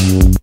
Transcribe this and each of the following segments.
you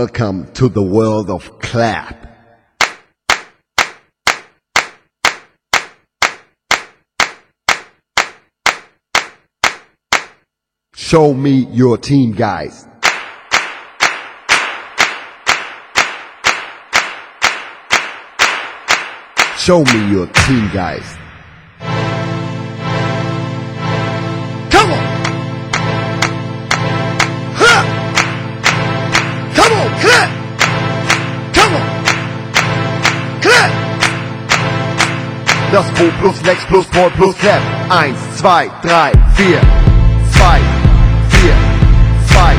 Welcome to the world of clap. Show me your team, guys. Show me your team, guys. Das O plus Lex plus Paul plus Clap. Eins, zwei, drei, vier. Zwei, vier. Zwei,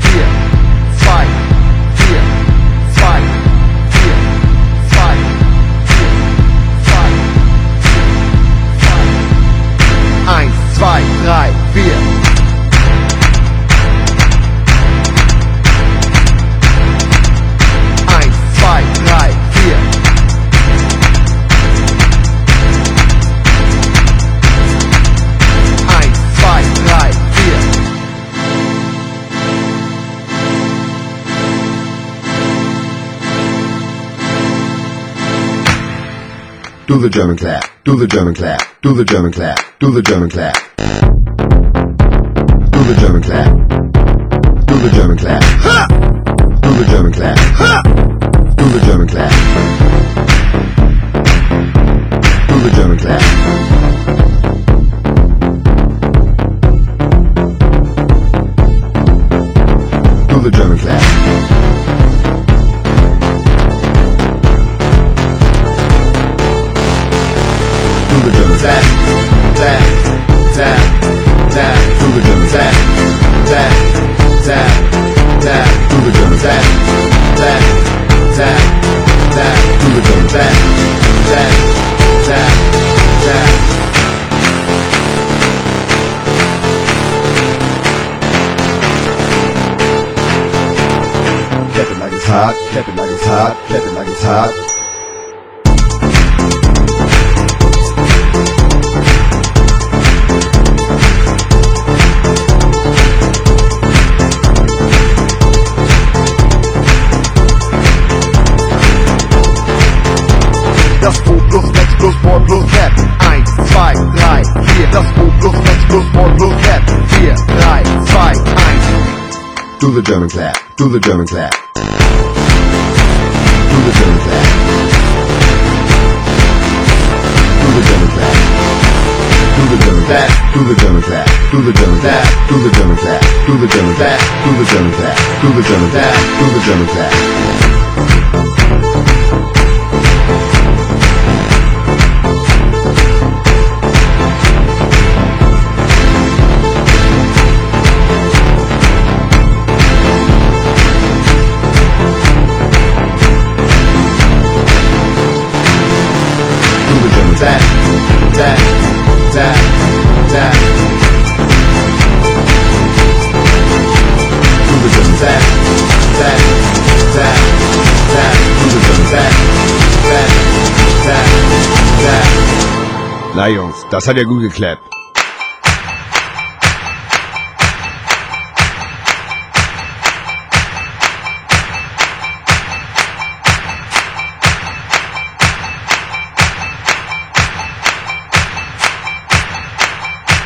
vier. Zwei, vier. Zwei, vier. Zwei, vier. Zwei, vier. Eins, zwei, drei, vier. Do the German clap. Do the German clap. Do the German clap. Do the German clap. Do the German clap. Do the German clap. Ha! Do the German clap. Ha! Do the German clap. Do the German clap. hot, kept it like it's hot, kept it like it's hot. das wo bloß Max bloß Ball bloß Cap 1, Das wo bloß Max bloß Ball bloß Cap 4, Do the German clap, do the German clap. Do the German clap. Do the German clap. Do the German clap. Do the German clap. Do the German clap. Do the German clap. Do the German clap. Das hat ja gut geklappt.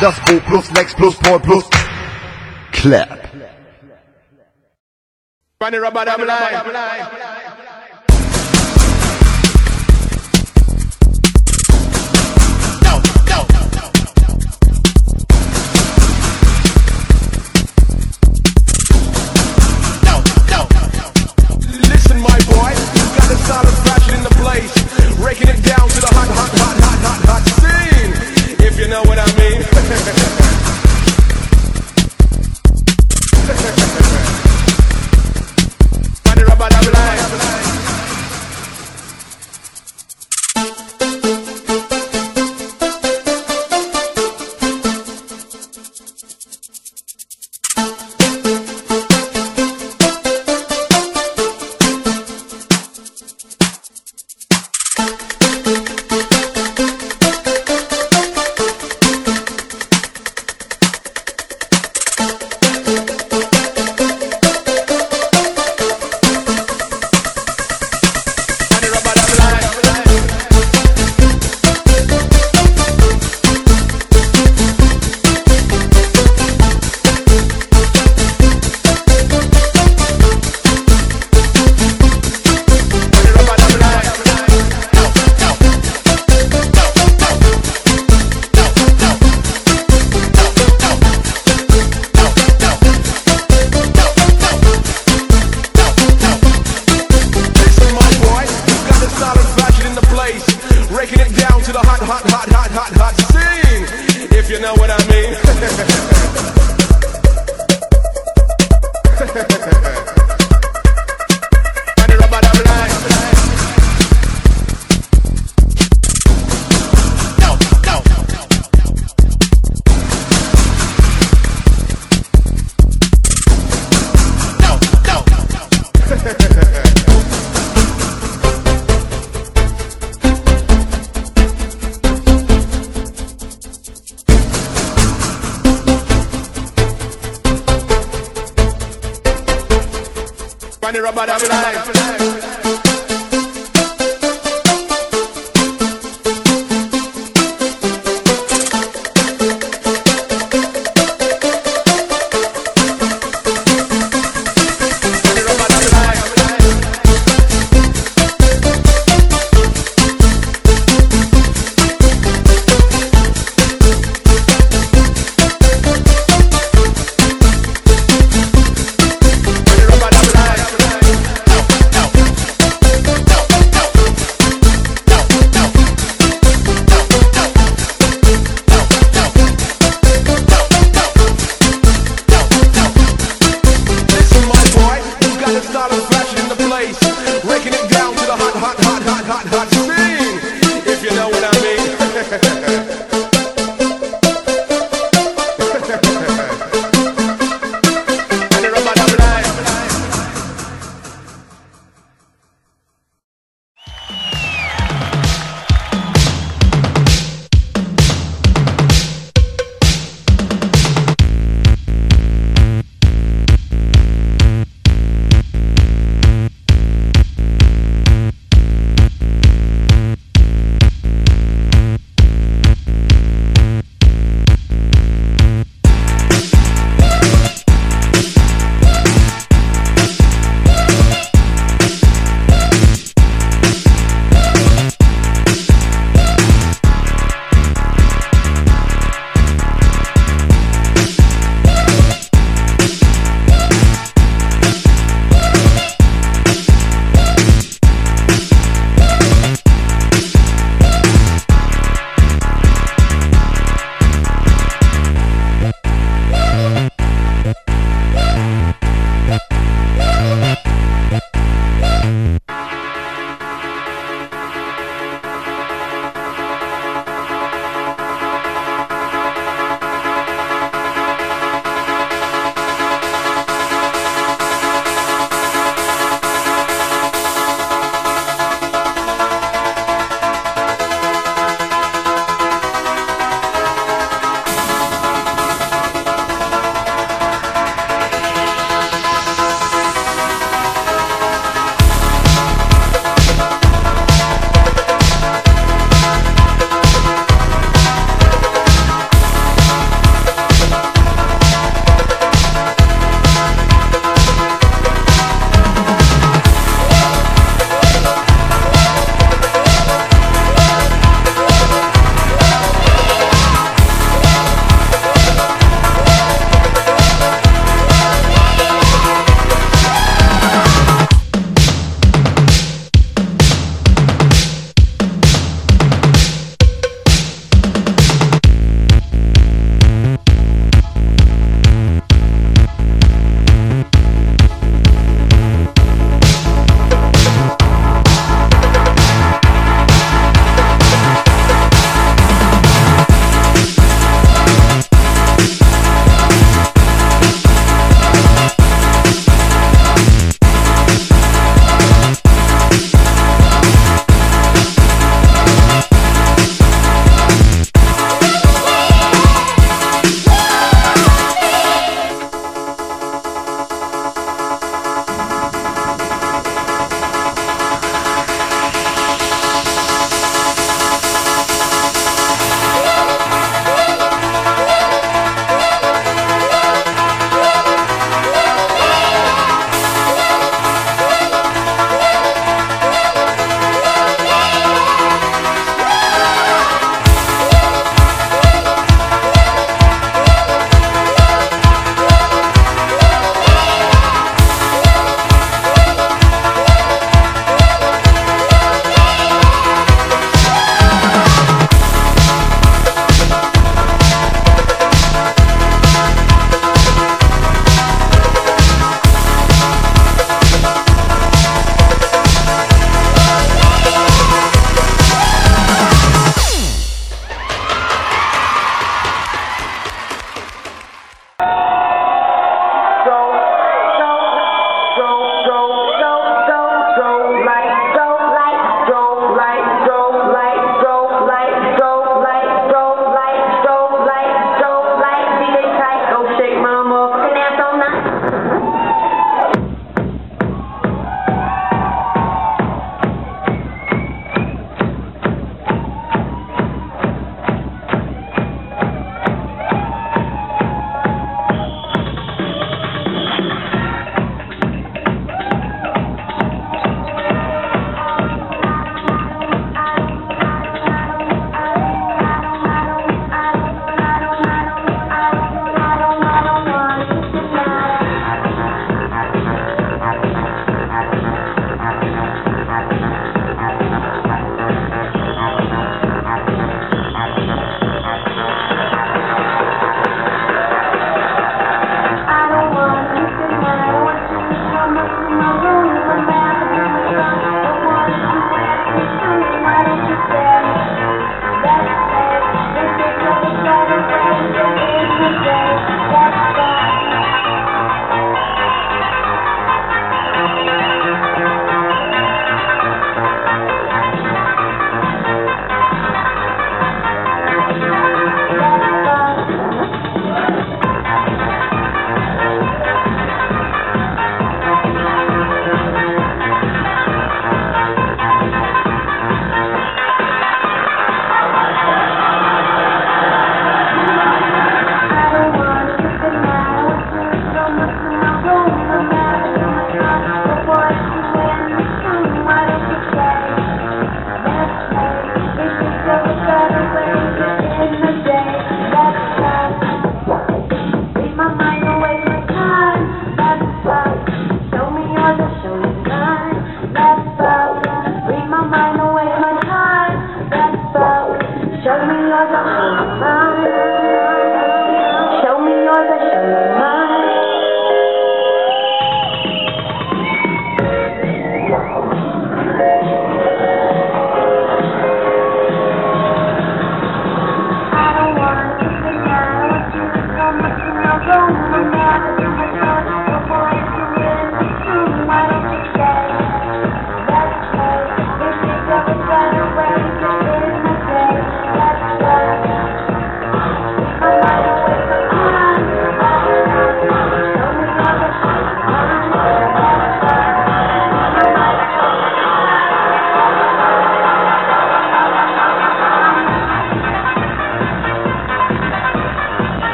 Das O plus Lex plus Paul plus Clap. Running rubber dub line.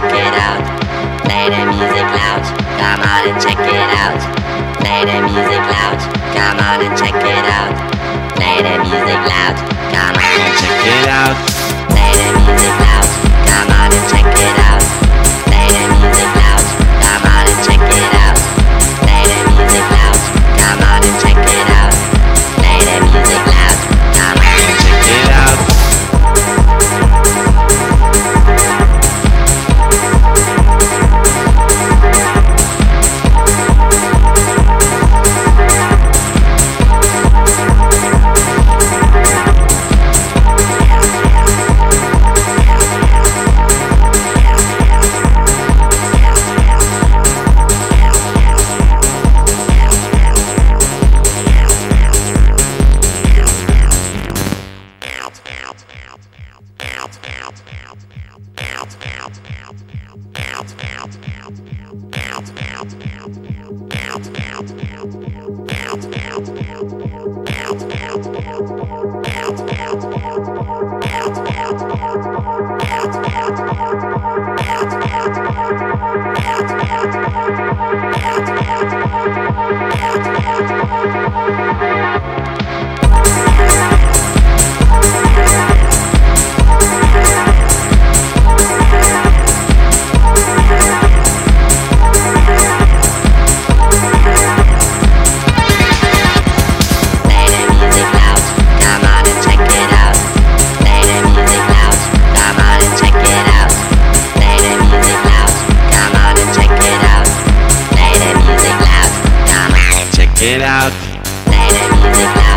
check it out. Play the music loud, come on and check it out. Play the music loud, come on and check it out. Play the music loud, come on and check it out. Play the music loud, come on and check it out. Play the music loud. Get out.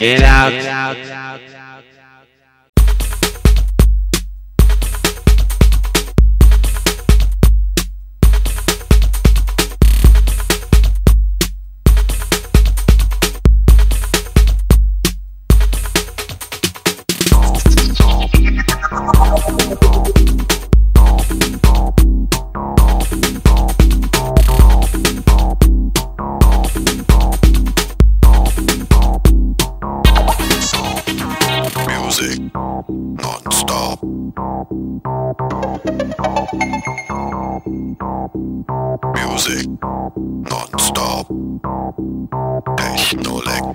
Get out. Get out. Oh.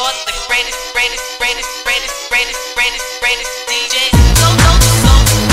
The greatest, greatest, greatest, greatest, greatest, greatest, greatest DJ. Go, go, go.